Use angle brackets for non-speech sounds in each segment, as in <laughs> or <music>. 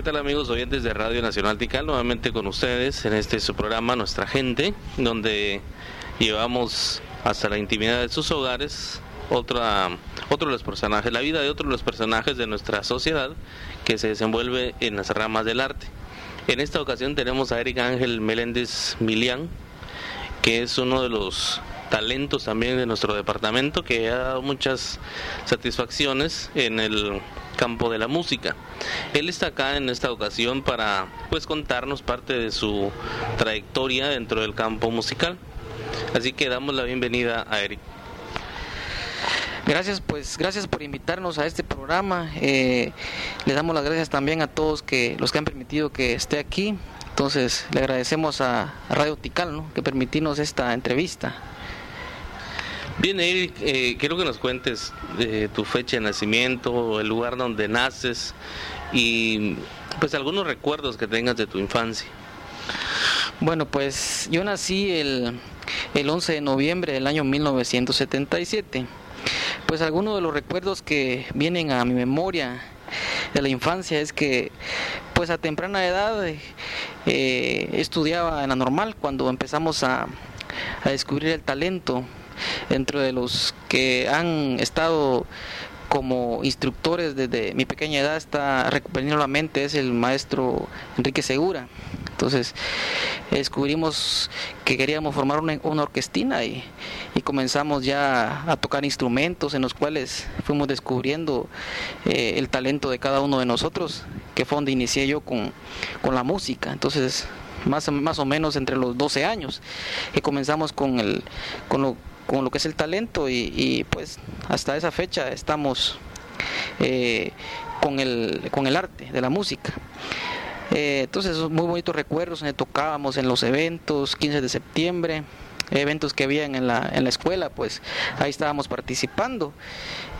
¿Qué tal amigos oyentes de Radio Nacional Tical? Nuevamente con ustedes en este su programa Nuestra Gente, donde llevamos hasta la intimidad de sus hogares otra, otro de los personajes, la vida de otro de los personajes de nuestra sociedad que se desenvuelve en las ramas del arte. En esta ocasión tenemos a Eric Ángel Meléndez Milián, que es uno de los talentos también de nuestro departamento que ha dado muchas satisfacciones en el campo de la música. Él está acá en esta ocasión para pues contarnos parte de su trayectoria dentro del campo musical. Así que damos la bienvenida a Eric. Gracias, pues gracias por invitarnos a este programa. Eh, le damos las gracias también a todos que los que han permitido que esté aquí. Entonces le agradecemos a Radio Tical, ¿no? que permitirnos esta entrevista. Bien, Eric, eh, quiero que nos cuentes eh, tu fecha de nacimiento, el lugar donde naces y pues algunos recuerdos que tengas de tu infancia. Bueno, pues yo nací el, el 11 de noviembre del año 1977. Pues algunos de los recuerdos que vienen a mi memoria de la infancia es que pues a temprana edad eh, estudiaba en la normal cuando empezamos a, a descubrir el talento dentro de los que han estado como instructores desde mi pequeña edad está recuperando la mente es el maestro Enrique Segura. Entonces descubrimos que queríamos formar una, orquestina y, comenzamos ya a tocar instrumentos en los cuales fuimos descubriendo eh, el talento de cada uno de nosotros, que fue donde inicié yo con, con la música. Entonces más, más o menos entre los 12 años que comenzamos con, el, con, lo, con lo que es el talento y, pues hasta esa fecha estamos eh, con, el, con el arte de la música. Eh, entonces, muy bonitos recuerdos, donde tocábamos en los eventos, 15 de septiembre, eventos que habían en la, en la escuela, pues ahí estábamos participando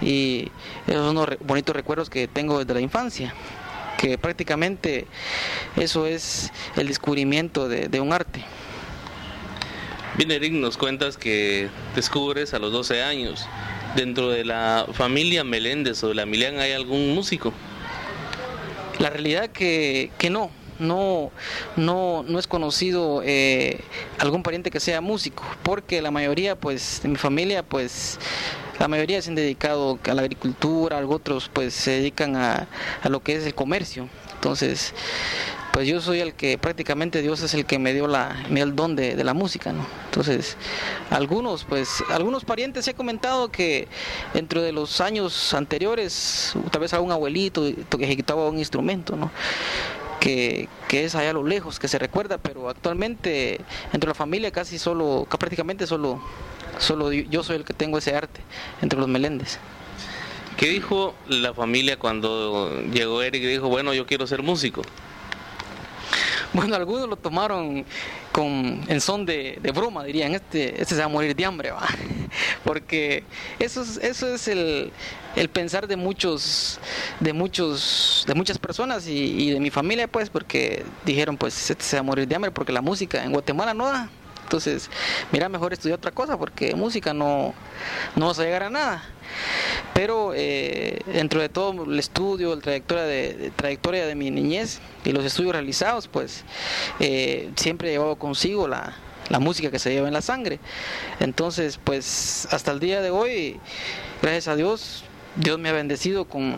y esos son unos bonitos recuerdos que tengo desde la infancia, que prácticamente eso es el descubrimiento de un arte. Bien, Eric, nos cuentas que descubres a los 12 años. Dentro de la familia Meléndez o de la Milian, ¿hay algún músico? La realidad que, que no, no, no, no es conocido eh, algún pariente que sea músico, porque la mayoría, pues, de mi familia, pues, la mayoría se han dedicado a la agricultura, otros, pues, se dedican a, a lo que es el comercio. Entonces, pues yo soy el que prácticamente Dios es el que me dio la el don de, la música, ¿no? Entonces, algunos pues algunos parientes se he comentado que dentro de los años anteriores, tal vez a un abuelito que ejecutaba un instrumento, ¿no? Que, que, es allá a lo lejos, que se recuerda, pero actualmente entre la familia casi solo, prácticamente solo, solo yo soy el que tengo ese arte entre los Meléndez. ¿Qué dijo la familia cuando llegó Eric y dijo, bueno, yo quiero ser músico? <laughs> Bueno, algunos lo tomaron con en son de, broma, dirían, este, este se va a morir de hambre, ¿va? <laughs> porque eso es, eso es el, pensar de muchos, de muchos, de muchas personas y, de mi familia, pues, porque dijeron, pues, este se va a morir de hambre, porque la música en Guatemala no da. Entonces, mira, mejor estudiar otra cosa, porque música no, no vas a llegar a nada pero eh, dentro de todo el estudio, la trayectoria de, trayectoria de mi niñez y los estudios realizados, pues eh, siempre he llevado consigo la, música que se lleva en la sangre. Entonces, pues hasta el día de hoy, gracias a Dios, Dios me ha bendecido con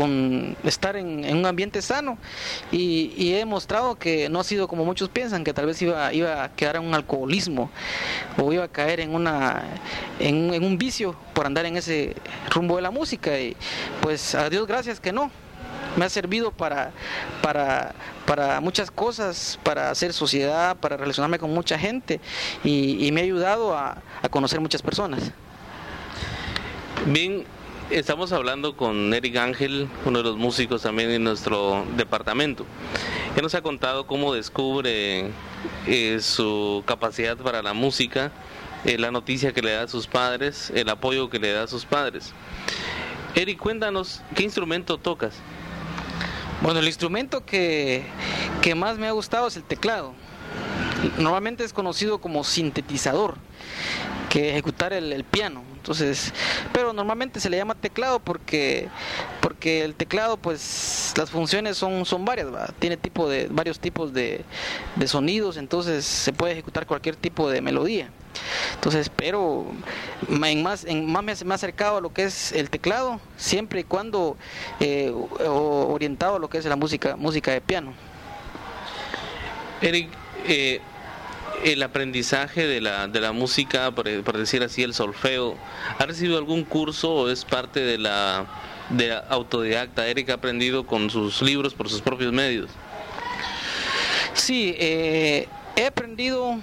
con estar en, un ambiente sano. Y, he demostrado que no ha sido como muchos piensan que tal vez iba, iba a quedar en un alcoholismo o iba a caer en una en, en un vicio por andar en ese rumbo de la música. Y pues a Dios gracias que no. Me ha servido para, para, para muchas cosas, para hacer sociedad, para relacionarme con mucha gente y, me ha ayudado a, a conocer muchas personas. Bien, Estamos hablando con Eric Ángel, uno de los músicos también de nuestro departamento. Él nos ha contado cómo descubre eh, su capacidad para la música, eh, la noticia que le da a sus padres, el apoyo que le da a sus padres. Eric, cuéntanos, ¿qué instrumento tocas? Bueno, el instrumento que, que más me ha gustado es el teclado. Normalmente es conocido como sintetizador que ejecutar el, piano. Entonces, pero normalmente se le llama teclado porque porque el teclado pues las funciones son son varias, tiene tipo de varios tipos de, de sonidos, entonces se puede ejecutar cualquier tipo de melodía. Entonces, pero en más, en más, más acercado a lo que es el teclado, siempre y cuando eh, orientado a lo que es la música, música de piano. Eric, eh, el aprendizaje de la, de la música, por, decir así, el solfeo, ¿ha recibido algún curso o es parte de la, de autodidacta? Eric ha aprendido con sus libros por sus propios medios. Sí, eh, he aprendido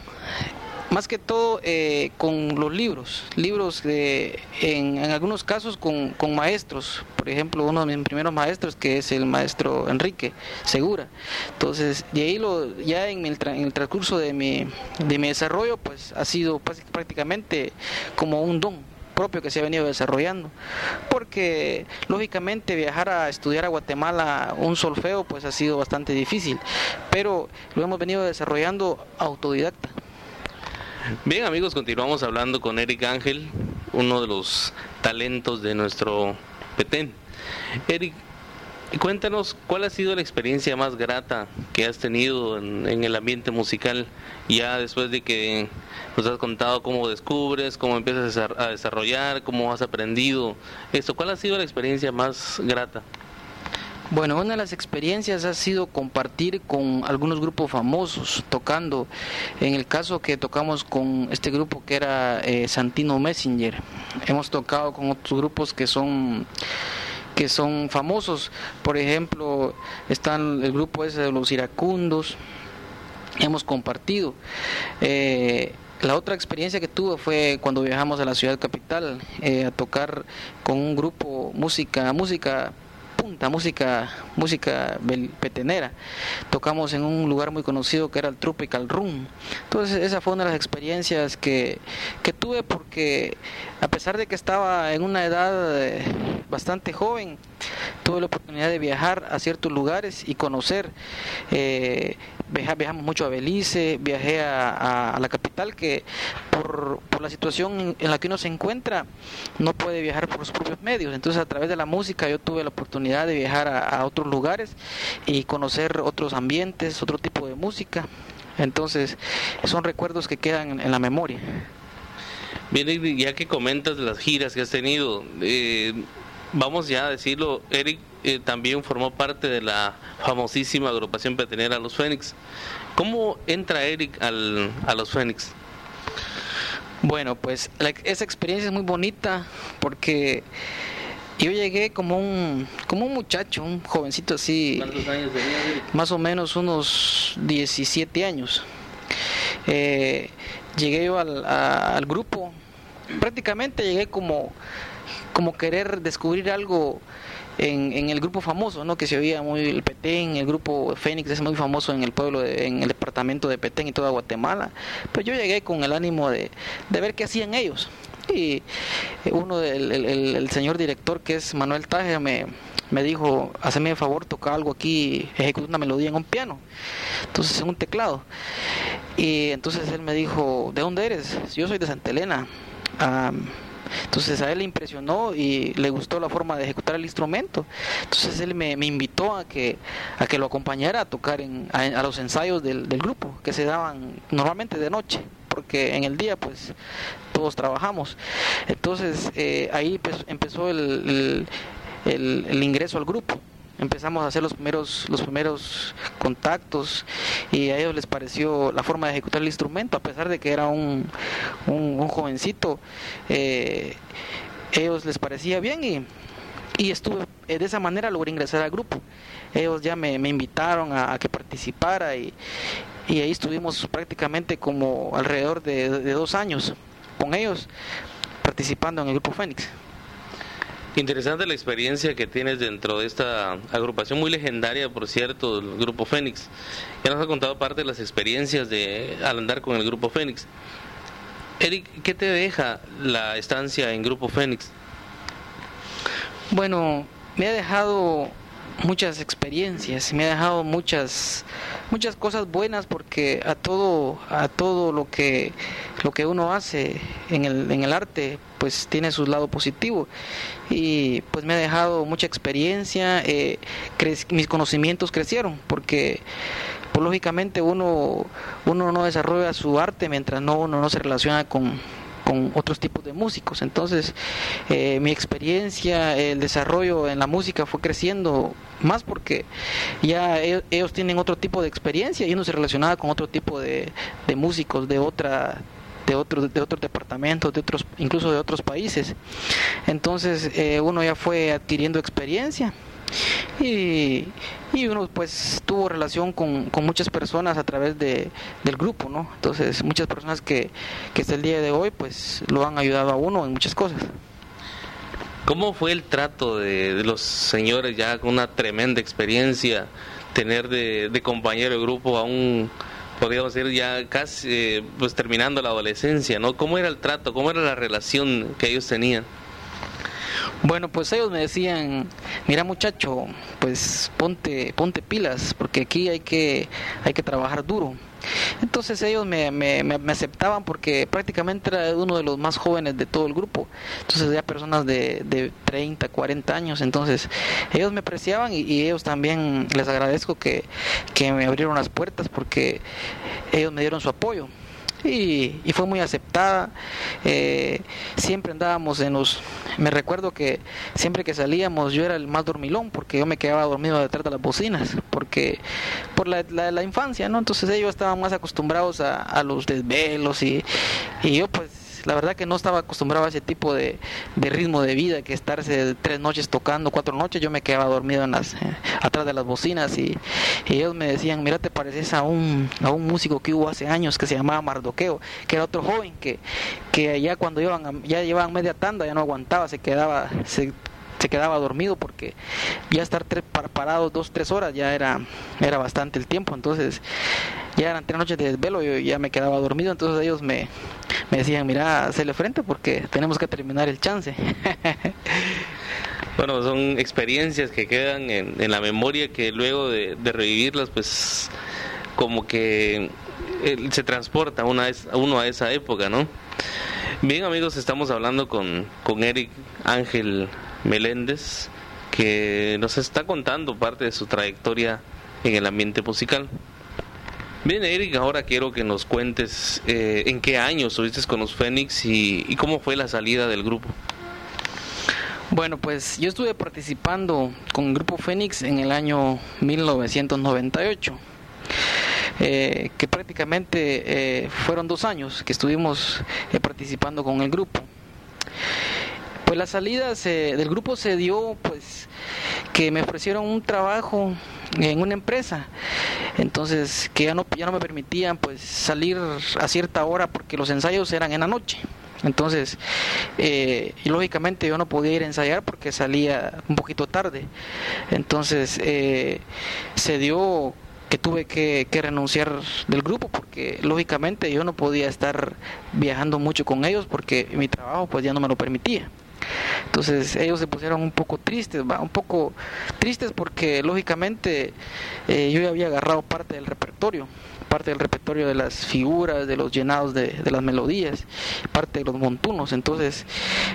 más que todo eh, con los libros, libros de, en, algunos casos con, maestros, por ejemplo uno de mis primeros maestros que es el maestro Enrique Segura, entonces de ahí lo, ya en el, en el transcurso de mi, de mi desarrollo pues ha sido prácticamente como un don propio que se ha venido desarrollando. Porque lógicamente viajar a estudiar a Guatemala un solfeo pues ha sido bastante difícil. Pero lo hemos venido desarrollando autodidacta Bien amigos, continuamos hablando con Eric Ángel, uno de los talentos de nuestro Petén. Eric, cuéntanos cuál ha sido la experiencia más grata que has tenido en, el ambiente musical, ya después de que nos has contado cómo descubres, cómo empiezas a desarrollar, cómo has aprendido esto. ¿Cuál ha sido la experiencia más grata? Bueno, una de las experiencias ha sido compartir con algunos grupos famosos tocando. En el caso que tocamos con este grupo que era eh, Santino Messenger, hemos tocado con otros grupos que son que son famosos. Por ejemplo, están el grupo ese de los iracundos. Hemos compartido. Eh, la otra experiencia que tuve fue cuando viajamos a la ciudad capital eh, a tocar con un grupo música música punta, música, música petenera. Tocamos en un lugar muy conocido que era el Tropical Room. Entonces esa fue una de las experiencias que, que tuve porque a pesar de que estaba en una edad eh, bastante joven, tuve la oportunidad de viajar a ciertos lugares y conocer. Eh, viajamos mucho a Belice, viajé a, la capital que por, por, la situación en la que uno se encuentra no puede viajar por sus propios medios. Entonces a través de la música yo tuve la oportunidad de viajar a, otros lugares y conocer otros ambientes, otro tipo de música. Entonces son recuerdos que quedan en, la memoria. Bien, ya que comentas las giras que has tenido, eh, vamos ya a decirlo, Eric eh, también formó parte de la famosísima agrupación petenera Los Fénix. ¿Cómo entra Eric al, a Los Fénix? Bueno, pues esa experiencia es muy bonita porque yo llegué como un, como un muchacho, un jovencito así. ¿Cuántos años tenía? Más o menos unos 17 años. Eh, llegué yo al, al grupo, prácticamente llegué como como querer descubrir algo en, en, el grupo famoso, ¿no? Que se oía muy el Petén, el grupo Fénix es muy famoso en el pueblo, en el departamento de Petén y toda Guatemala. Pues yo llegué con el ánimo de, de ver qué hacían ellos. Y uno del el, señor director que es Manuel Taje me, me dijo, hazme el favor, toca algo aquí, ejecuta una melodía en un piano, entonces en un teclado. Y entonces él me dijo, ¿de dónde eres? Yo soy de Santa Elena. Entonces a él le impresionó y le gustó la forma de ejecutar el instrumento. Entonces él me, invitó a que, a que lo acompañara a tocar en, a, los ensayos del, grupo, que se daban normalmente de noche, porque en el día pues todos trabajamos. Entonces eh, ahí pues, empezó el, el ingreso al grupo empezamos a hacer los primeros, los primeros contactos y a ellos les pareció la forma de ejecutar el instrumento, a pesar de que era un, un, jovencito, eh, ellos les parecía bien y, y estuve, eh, de esa manera logré ingresar al grupo. Ellos ya me, invitaron a, que participara y, y, ahí estuvimos prácticamente como alrededor de, de dos años con ellos participando en el grupo Fénix. Interesante la experiencia que tienes dentro de esta agrupación muy legendaria, por cierto, el Grupo Fénix. Ya nos ha contado parte de las experiencias de al andar con el Grupo Fénix. Eric, ¿qué te deja la estancia en Grupo Fénix? Bueno, me ha dejado muchas experiencias, me ha dejado muchas muchas cosas buenas porque a todo a todo lo que lo que uno hace en el, en el arte pues tiene su lado positivo. Y pues me ha dejado mucha experiencia eh, mis conocimientos crecieron porque pues, lógicamente uno uno no desarrolla su arte mientras no uno no se relaciona con con otros tipos de músicos. Entonces, eh, mi experiencia, el desarrollo en la música fue creciendo más porque ya e-, ellos, tienen otro tipo de experiencia y uno se relacionaba con otro tipo de, de músicos de otra de otros de otros departamentos de otros incluso de otros países entonces eh, uno ya fue adquiriendo experiencia y, y uno pues tuvo relación con, con, muchas personas a través de, del grupo, ¿no? Entonces muchas personas que, que hasta el día de hoy pues lo han ayudado a uno en muchas cosas. ¿Cómo fue el trato de, los señores ya con una tremenda experiencia, tener de, compañero de grupo a un, podríamos decir, ya casi eh, pues terminando la adolescencia, ¿no? ¿Cómo era el trato, cómo era la relación que ellos tenían? Bueno, pues ellos me decían, mira muchacho, pues ponte, ponte pilas, porque aquí hay que, hay que trabajar duro. Entonces ellos me, me, me, aceptaban porque prácticamente era uno de los más jóvenes de todo el grupo. Entonces ya personas de, de 30, 40 años. Entonces ellos me apreciaban y, y ellos también les agradezco que, que me abrieron las puertas porque ellos me dieron su apoyo y, fue muy aceptada. Eh, siempre andábamos en los... Me recuerdo que siempre que salíamos yo era el más dormilón porque yo me quedaba dormido detrás de las bocinas, porque por la, la, infancia, ¿no? Entonces ellos estaban más acostumbrados a, a los desvelos y, y yo pues la verdad que no estaba acostumbrado a ese tipo de, ritmo de vida, que estarse tres noches tocando, cuatro noches, yo me quedaba dormido en las, eh, atrás de las bocinas y, ellos me decían, mira, te pareces a un, a un músico que hubo hace años que se llamaba Mardoqueo, que era otro joven que, que ya cuando iban, ya llevaban media tanda, ya no aguantaba, se quedaba, se se quedaba dormido porque ya estar tres, parados dos, tres horas ya era, era bastante el tiempo. Entonces ya eran tres noches de desvelo, yo ya me quedaba dormido. Entonces ellos me, me decían, mira, le frente porque tenemos que terminar el chance. bueno, son experiencias que quedan en, la memoria que luego de, revivirlas, pues como que eh, se transporta una, a uno a esa época, ¿no? Bien amigos, estamos hablando con, con Eric Ángel Meléndez, que nos está contando parte de su trayectoria en el ambiente musical. Bien, Eric, ahora quiero que nos cuentes eh, en qué año estuviste con los Fénix y, cómo fue la salida del grupo. Bueno, pues yo estuve participando con el grupo Fénix en el año 1998. Eh, que prácticamente eh, fueron dos años que estuvimos participando con el grupo. Pues la salida del grupo se dio pues que me ofrecieron un trabajo en una empresa. Entonces que ya no ya no me permitían pues salir a cierta hora porque los ensayos eran en la noche. Entonces eh, y lógicamente yo no podía ir a ensayar porque salía un poquito tarde. Entonces eh, se dio que tuve que, que, renunciar del grupo porque lógicamente yo no podía estar viajando mucho con ellos porque mi trabajo pues ya no me lo permitía entonces ellos se pusieron un poco tristes, un poco tristes porque lógicamente eh, yo ya había agarrado parte del repertorio, parte del repertorio de las figuras, de los llenados de, las melodías, parte de los montunos. Entonces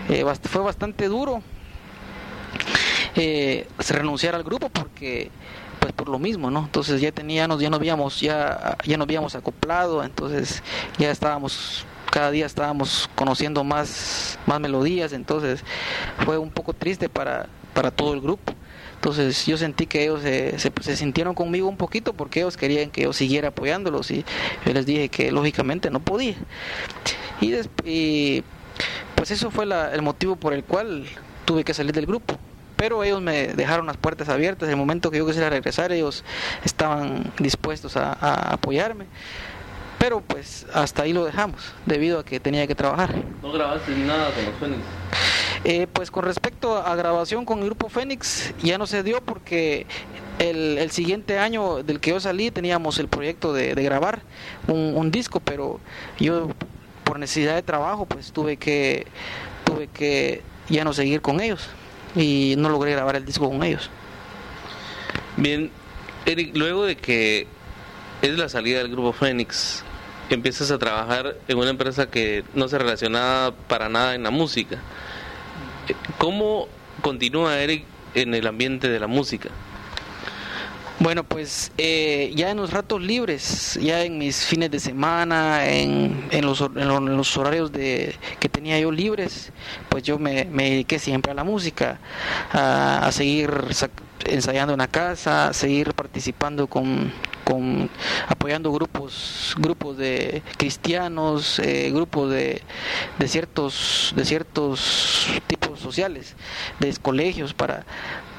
eh, fue bastante duro eh, renunciar al grupo porque pues por lo mismo, ¿no? Entonces ya teníamos, ya nos habíamos, ya, ya nos habíamos acoplado, entonces ya estábamos cada día estábamos conociendo más, más melodías, entonces fue un poco triste para, para todo el grupo. Entonces yo sentí que ellos se, se, sintieron conmigo un poquito porque ellos querían que yo siguiera apoyándolos y yo les dije que lógicamente no podía. Y, y pues eso fue el motivo por el cual tuve que salir del grupo. Pero ellos me dejaron las puertas abiertas. El momento que yo quisiera regresar, ellos estaban dispuestos a apoyarme. Pero pues hasta ahí lo dejamos, debido a que tenía que trabajar. ¿No grabaste nada con los Fénix? Eh, pues con respecto a grabación con el grupo Fénix, ya no se dio porque el, siguiente año del que yo salí teníamos el proyecto de, grabar un, disco, pero yo por necesidad de trabajo pues tuve que, tuve que ya no seguir con ellos y no logré grabar el disco con ellos. Bien, Eric, luego de que es la salida del grupo Fénix, empiezas a trabajar en una empresa que no se relacionaba para nada en la música. ¿Cómo continúa Eric en el ambiente de la música? Bueno, pues eh, ya en los ratos libres, ya en mis fines de semana, en, en, los, horarios de, que tenía yo libres, pues yo me, me dediqué siempre a la música, a, a seguir ensayando en la casa, seguir participando con, con apoyando grupos grupos de cristianos eh, grupos de, de ciertos de ciertos tipos sociales de colegios para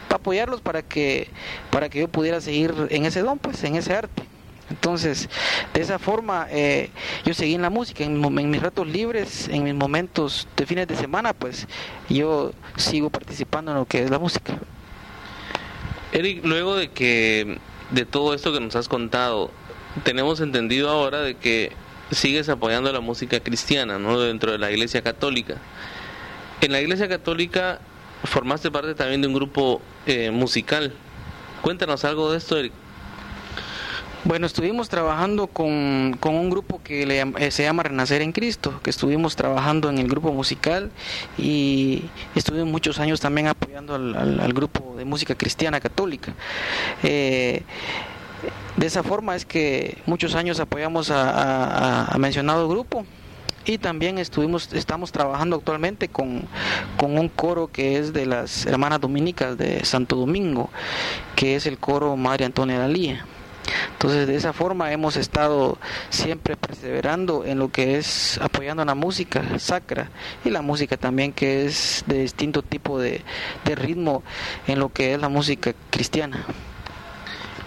apoyarlos para que para que yo pudiera seguir en ese don pues en ese arte. Entonces de esa forma eh, yo seguí en la música en, mis ratos libres en mis momentos de fines de semana pues yo sigo participando en lo que es la música Eric luego de que de todo esto que nos has contado tenemos entendido ahora de que sigues apoyando la música cristiana no dentro de la iglesia católica en la iglesia católica formaste parte también de un grupo eh, musical. Cuéntanos algo de esto, Eric. Bueno, estuvimos trabajando con, con un grupo que le, eh, se llama Renacer en Cristo, que estuvimos trabajando en el grupo musical y estuvimos muchos años también apoyando al, grupo de música cristiana católica. Eh, de esa forma es que muchos años apoyamos a, mencionado grupo y también estuvimos estamos trabajando actualmente con, un coro que es de las hermanas dominicas de Santo Domingo que es el coro Madre Antonia Dalía entonces de esa forma hemos estado siempre perseverando en lo que es apoyando la música sacra y la música también que es de distinto tipo de, de ritmo en lo que es la música cristiana.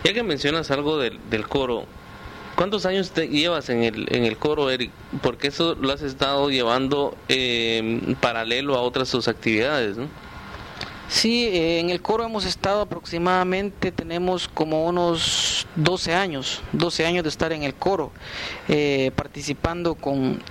Ya que mencionas algo del, del coro, ¿Cuántos años te llevas en el, en el coro, Eric? Porque eso lo has estado llevando eh, paralelo a otras sus actividades, ¿no? Sí, eh, en el coro hemos estado aproximadamente, tenemos como unos 12 años, 12 años de estar en el coro, eh, participando con,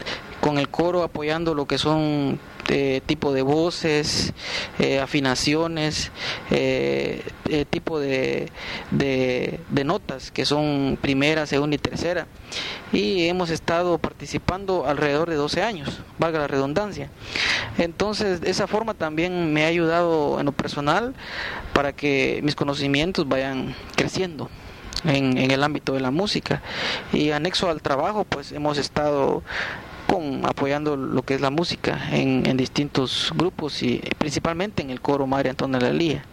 con el coro, apoyando lo que son eh, tipo de voces, eh, afinaciones, eh, tipo de, de, notas que son primera, segunda y tercera. Y hemos estado participando alrededor de 12 años, valga la redundancia. Entonces, esa forma también me ha ayudado en lo personal para que mis conocimientos vayan creciendo. En, en, el ámbito de la música y anexo al trabajo pues hemos estado con apoyando lo que es la música en, distintos grupos y principalmente en el coro María Antonia Lalía.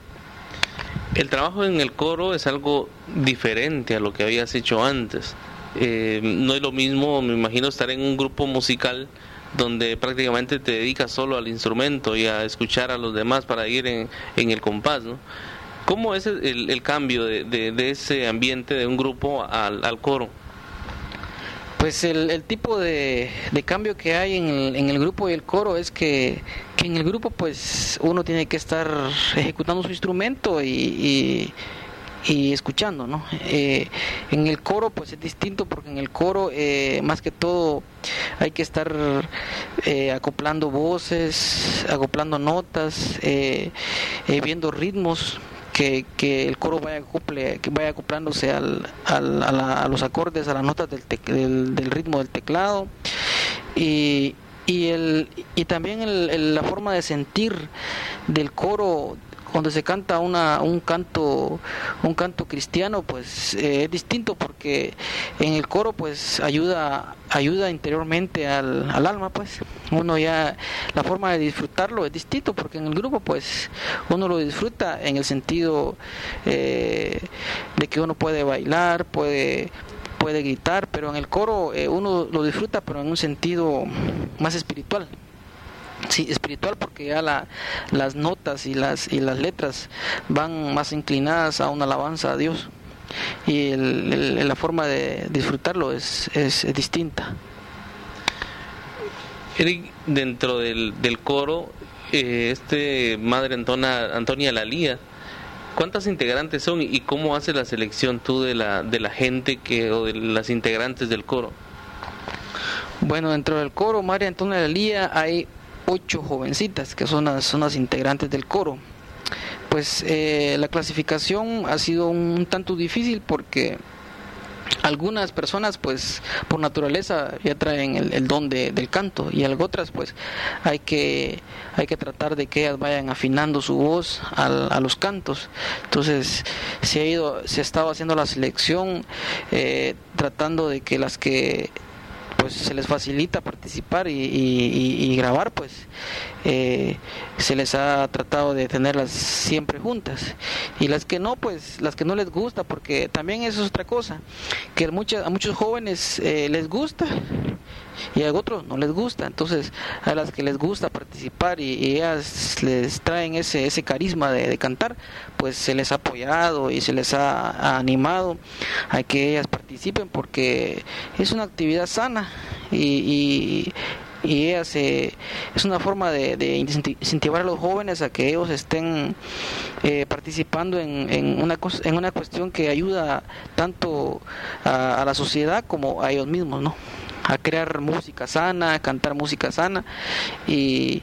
El trabajo en el coro es algo diferente a lo que habías hecho antes. Eh, no es lo mismo, me imagino, estar en un grupo musical donde prácticamente te dedicas solo al instrumento y a escuchar a los demás para ir en, el compás. ¿Cómo es el, cambio de, ese ambiente de un grupo al, al coro? Pues el, tipo de, cambio que hay en el, en el, grupo y el coro es que, en el grupo pues uno tiene que estar ejecutando su instrumento y, y, escuchando, ¿no? Eh, en el coro pues es distinto porque en el coro eh, más que todo hay que estar eh, acoplando voces, acoplando notas, viendo ritmos que, que el coro vaya, que vaya acoplándose al, al, a, los acordes, a las notas del, del, ritmo del teclado. Y, y, el, y también el, la forma de sentir del coro cuando se canta una, un canto un canto cristiano pues eh, es distinto porque en el coro pues ayuda ayuda interiormente al, al, alma pues. Uno ya la forma de disfrutarlo es distinto porque en el grupo pues uno lo disfruta en el sentido eh, de que uno puede bailar puede puede gritar pero en el coro eh, uno lo disfruta pero en un sentido más espiritual Sí, espiritual porque ya la, las notas y las, y las letras van más inclinadas a una alabanza a Dios y el, la forma de disfrutarlo es, es, distinta. Eric, dentro del, del coro, eh, este Madre Antona, Antonia Lalía, ¿cuántas integrantes son y cómo hace la selección tú de la, de la gente que, o de las integrantes del coro? Bueno, dentro del coro Madre Antonia Lalía hay ocho jovencitas que son las, son las integrantes del coro. pues eh, la clasificación ha sido un tanto difícil porque algunas personas pues por naturaleza ya traen el, don del canto y otras pues hay que hay que tratar de que ellas vayan afinando su voz a los cantos entonces se ha ido se ha estado haciendo la selección eh, tratando de que las que pues se les facilita participar y, grabar, pues eh, se les ha tratado de tenerlas siempre juntas. Y las que no, pues las que no les gusta, porque también eso es otra cosa, que a muchos jóvenes eh, les gusta y a otros no les gusta. Entonces, a las que les gusta participar y, ellas les traen ese, ese carisma de, cantar, pues se les ha apoyado y se les ha, animado a que ellas participen porque es una actividad sana y, y ellas es una forma de, incentivar a los jóvenes a que ellos estén eh, participando en, en, una, en una cuestión que ayuda tanto a, la sociedad como a ellos mismos, ¿no? A crear música sana, a cantar música sana y,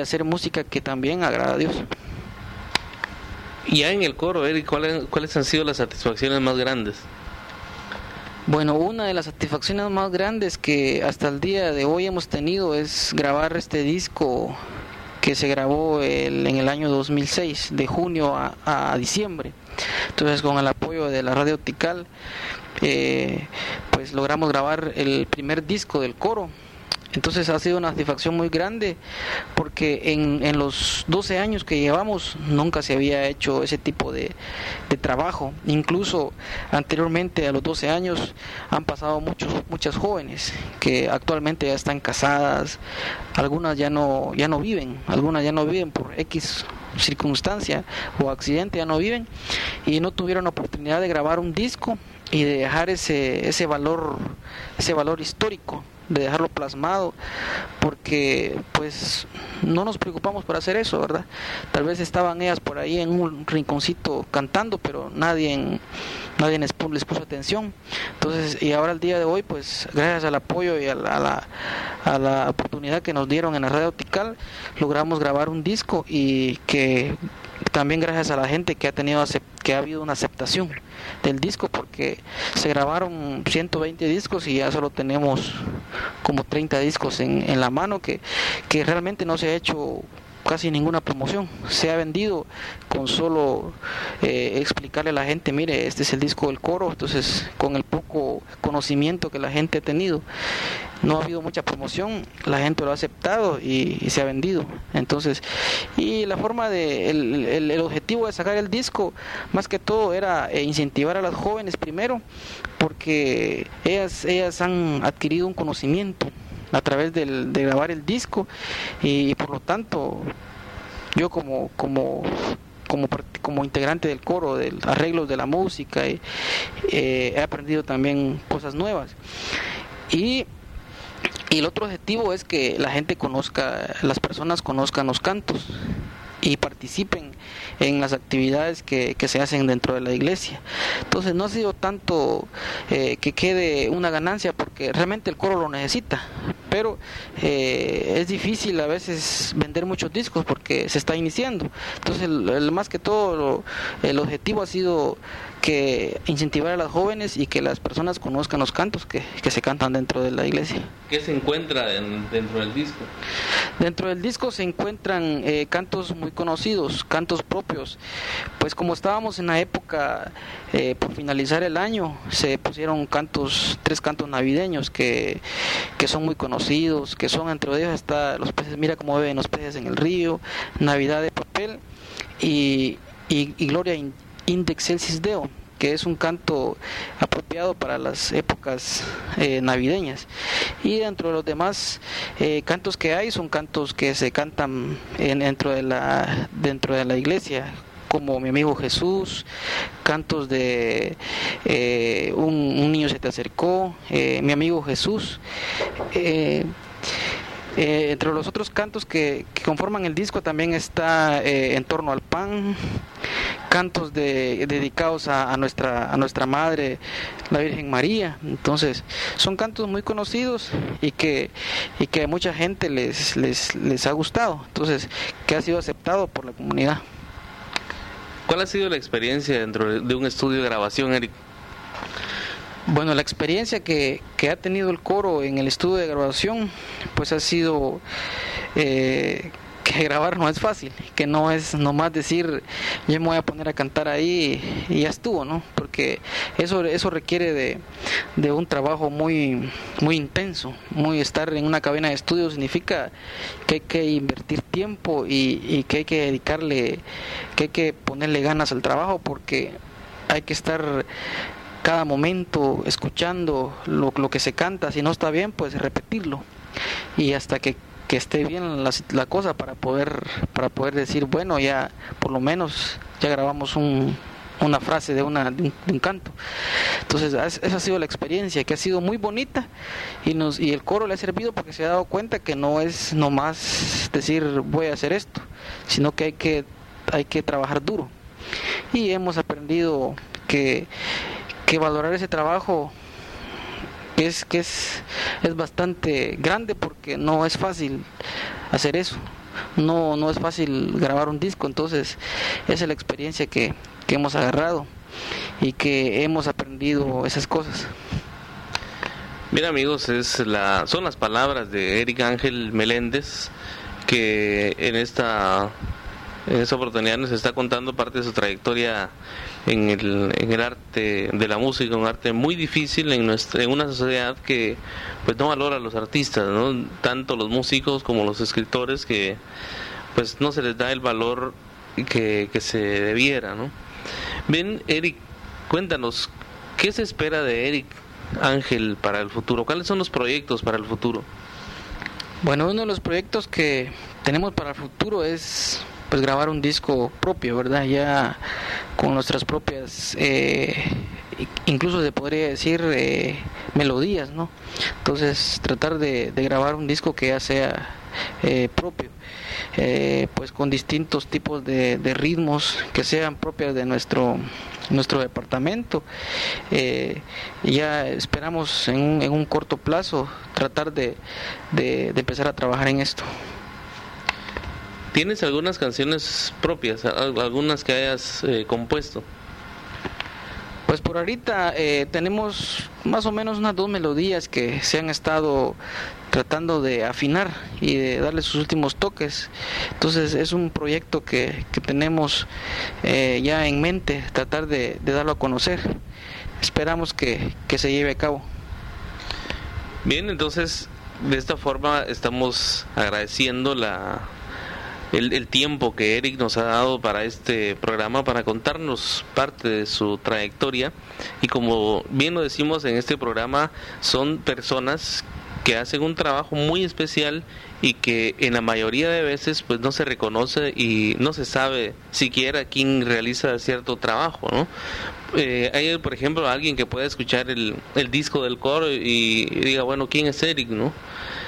hacer música que también agrada a Dios. Y ya en el coro, Eric, ¿cuáles, ¿cuáles han sido las satisfacciones más grandes? Bueno, una de las satisfacciones más grandes que hasta el día de hoy hemos tenido es grabar este disco que se grabó en el año 2006, de junio a, a diciembre. Entonces, con el apoyo de la radio Tical, eh, pues logramos grabar el primer disco del coro. Entonces ha sido una satisfacción muy grande porque en, en los 12 años que llevamos nunca se había hecho ese tipo de, de, trabajo. Incluso anteriormente a los 12 años han pasado muchos, muchas jóvenes que actualmente ya están casadas, algunas ya no, ya no viven, algunas ya no viven por X circunstancia o accidente, ya no viven y no tuvieron oportunidad de grabar un disco y de dejar ese, ese valor, ese valor histórico, de dejarlo plasmado, porque pues no nos preocupamos por hacer eso, ¿verdad? Tal vez estaban ellas por ahí en un rinconcito cantando, pero nadie, nadie les, puso atención. Entonces, y ahora el día de hoy, pues gracias al apoyo y a la, a la, oportunidad que nos dieron en la radio optical, logramos grabar un disco y que también gracias a la gente que ha tenido que ha habido una aceptación del disco porque se grabaron 120 discos y ya solo tenemos como 30 discos en, en la mano que, que realmente no se ha hecho casi ninguna promoción. Se ha vendido con solo eh, explicarle a la gente, mire, este es el disco del coro, entonces con el poco conocimiento que la gente ha tenido, no ha habido mucha promoción, la gente lo ha aceptado y, se ha vendido. Entonces, y la forma de, el, el, objetivo de sacar el disco, más que todo era eh, incentivar a las jóvenes primero, porque ellas, ellas han adquirido un conocimiento a través del, de grabar el disco y, por lo tanto yo como como como, como integrante del coro, del arreglo de la música, eh, he aprendido también cosas nuevas. Y, y el otro objetivo es que la gente conozca, las personas conozcan los cantos y participen en las actividades que, que, se hacen dentro de la iglesia. Entonces no ha sido tanto eh, que quede una ganancia porque realmente el coro lo necesita, pero eh, es difícil a veces vender muchos discos porque se está iniciando. Entonces el, más que todo el objetivo ha sido que incentivar a las jóvenes y que las personas conozcan los cantos que, se cantan dentro de la iglesia. ¿Qué se encuentra dentro del disco? Dentro del disco se encuentran eh, cantos muy conocidos, cantos propios. Pues como estábamos en la época eh, por finalizar el año, se pusieron cantos, tres cantos navideños que, son muy conocidos, que son entre ellos está los peces, mira cómo beben los peces en el río, Navidad de papel y, y, Gloria Indexcelsis Deo, que es un canto apropiado para las épocas eh, navideñas. Y dentro de los demás eh, cantos que hay, son cantos que se cantan en, dentro, de la, dentro de la iglesia, como mi amigo Jesús, cantos de eh, un, niño se te acercó, mi amigo Jesús. Eh, entre los otros cantos que, conforman el disco también está eh, En torno al pan, cantos de, dedicados a, nuestra, a nuestra Madre, la Virgen María. Entonces, son cantos muy conocidos y que, y que mucha gente les, les, les ha gustado, entonces, que ha sido aceptado por la comunidad. ¿Cuál ha sido la experiencia dentro de un estudio de grabación, Eric? Bueno, la experiencia que, que ha tenido el coro en el estudio de grabación, pues ha sido eh, grabar no es fácil, que no es nomás decir yo me voy a poner a cantar ahí y ya estuvo, ¿no? Porque eso, eso requiere de, de un trabajo muy, muy intenso, muy estar en una cabina de estudio significa que hay que invertir tiempo y, y que hay que dedicarle, que hay que ponerle ganas al trabajo porque hay que estar cada momento escuchando lo, lo que se canta, si no está bien, pues repetirlo y hasta que que esté bien la, la, cosa para poder para poder decir bueno ya por lo menos ya grabamos un, una frase de, una, de un, de, un, canto entonces esa ha sido la experiencia que ha sido muy bonita y nos y el coro le ha servido porque se ha dado cuenta que no es nomás decir voy a hacer esto sino que hay que hay que trabajar duro. Y hemos aprendido que que valorar ese trabajo es que es, es bastante grande porque no es fácil hacer eso. No, no es fácil grabar un disco, entonces esa es la experiencia que, que hemos agarrado y que hemos aprendido esas cosas. Mira amigos, es la, son las palabras de Eric Ángel Meléndez que en esta, en esta oportunidad nos está contando parte de su trayectoria en el, en el arte de la música, un arte muy difícil en, nuestra, en una sociedad que pues no valora a los artistas, ¿no? tanto los músicos como los escritores que pues no se les da el valor que, que se debiera. ¿no? Bien, Eric, cuéntanos, ¿qué se espera de Eric Ángel para el futuro? ¿Cuáles son los proyectos para el futuro? Bueno, uno de los proyectos que tenemos para el futuro es pues grabar un disco propio, ¿verdad? Ya con nuestras propias, eh, incluso se podría decir eh, melodías, ¿no? Entonces tratar de, grabar un disco que ya sea eh, propio, pues con distintos tipos de, ritmos que sean propias de nuestro nuestro departamento. ya esperamos en un, en un, corto plazo tratar de, de empezar a trabajar en esto. ¿Tienes algunas canciones propias, algunas que hayas eh, compuesto? Pues por ahorita eh, tenemos más o menos unas dos melodías que se han estado tratando de afinar y de darle sus últimos toques. Entonces es un proyecto que, que tenemos eh, ya en mente, tratar de, de, darlo a conocer. Esperamos que, que se lleve a cabo. Bien, entonces de esta forma estamos agradeciendo la el, el, tiempo que Eric nos ha dado para este programa, para contarnos parte de su trayectoria. Y como bien lo decimos en este programa, son personas que hacen un trabajo muy especial y que en la mayoría de veces pues no se reconoce y no se sabe siquiera quién realiza cierto trabajo, ¿no? Eh, hay por ejemplo alguien que pueda escuchar el, el disco del coro y diga bueno quién es Eric, ¿no?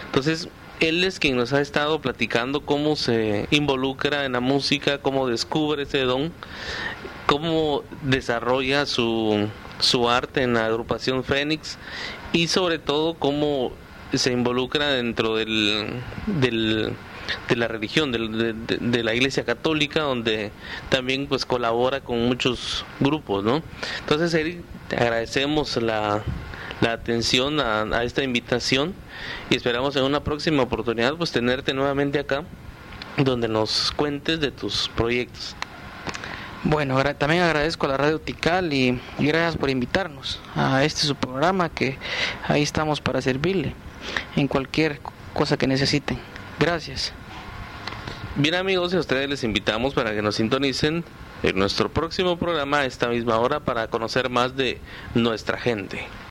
Entonces él es quien nos ha estado platicando cómo se involucra en la música, cómo descubre ese don, cómo desarrolla su, su arte en la agrupación Fénix y sobre todo cómo se involucra dentro del, del de la religión, de, de, de, la Iglesia Católica, donde también pues colabora con muchos grupos, ¿no? Entonces, Eric, te agradecemos la, la atención a, a, esta invitación y esperamos en una próxima oportunidad pues tenerte nuevamente acá donde nos cuentes de tus proyectos. Bueno, también agradezco a la Radio Tical y, y gracias por invitarnos a este su programa que ahí estamos para servirle en cualquier cosa que necesiten. Gracias. Bien amigos, y a ustedes les invitamos para que nos sintonicen en nuestro próximo programa a esta misma hora para conocer más de nuestra gente.